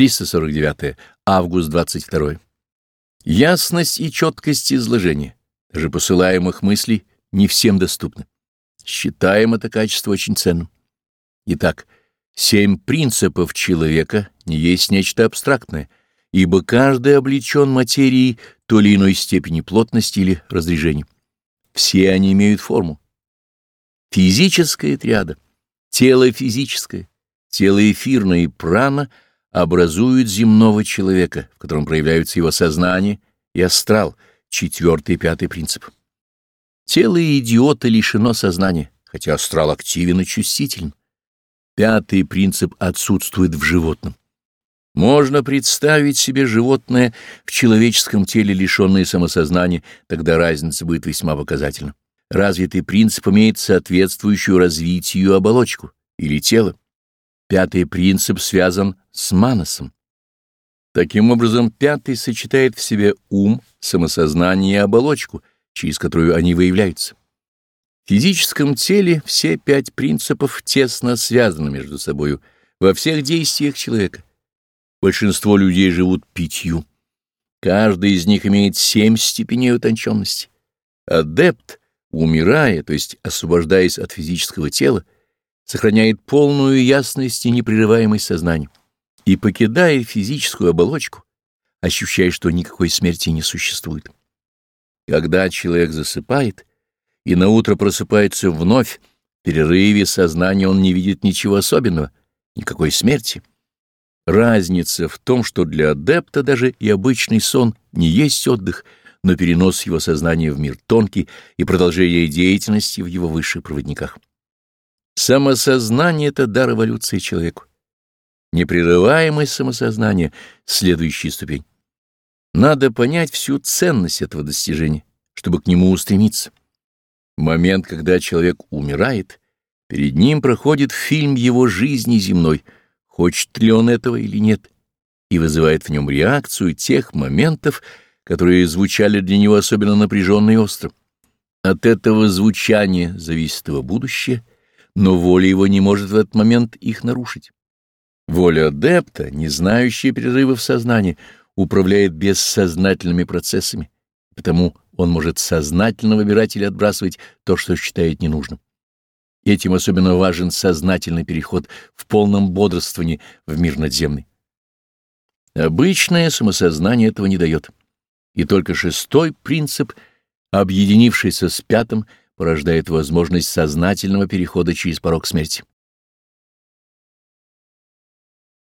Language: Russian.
349. Август 22. Ясность и четкость изложения, даже посылаемых мыслей, не всем доступны. Считаем это качество очень ценным. Итак, семь принципов человека не есть нечто абстрактное, ибо каждый облечен материей той или иной степени плотности или разрежения. Все они имеют форму. Физическая триада, тело физическое, тело эфирное и прана — образуют земного человека, в котором проявляются его сознание и астрал, четвертый и пятый принцип. Тело идиота лишено сознания, хотя астрал активен и чувствителен. Пятый принцип отсутствует в животном. Можно представить себе животное в человеческом теле, лишенное самосознания, тогда разница будет весьма показательна. Развитый принцип имеет соответствующую развитию оболочку или тело. Пятый принцип связан с манасом. Таким образом, пятый сочетает в себе ум, самосознание и оболочку, через которую они выявляются. В физическом теле все пять принципов тесно связаны между собою во всех действиях человека. Большинство людей живут пятью. Каждый из них имеет семь степеней утонченности. Адепт, умирая, то есть освобождаясь от физического тела, сохраняет полную ясность и непрерываемость сознания. И, покидая физическую оболочку, ощущая, что никакой смерти не существует. Когда человек засыпает и наутро просыпается вновь, в перерыве сознания он не видит ничего особенного, никакой смерти. Разница в том, что для адепта даже и обычный сон не есть отдых, но перенос его сознания в мир тонкий и продолжение деятельности в его высших проводниках. Самосознание — это дар эволюции человеку. Непрерываемое самосознание — следующая ступень. Надо понять всю ценность этого достижения, чтобы к нему устремиться. Момент, когда человек умирает, перед ним проходит фильм его жизни земной, хочет ли он этого или нет, и вызывает в нем реакцию тех моментов, которые звучали для него особенно напряженно и остро. От этого звучания зависит его будущее — но воля его не может в этот момент их нарушить. Воля адепта, не знающая перерывов сознания, управляет бессознательными процессами, потому он может сознательно выбирать или отбрасывать то, что считает ненужным. Этим особенно важен сознательный переход в полном бодрствовании в мир надземный. Обычное самосознание этого не дает. И только шестой принцип, объединившийся с пятым, порождает возможность сознательного перехода через порог смерти.